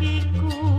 México.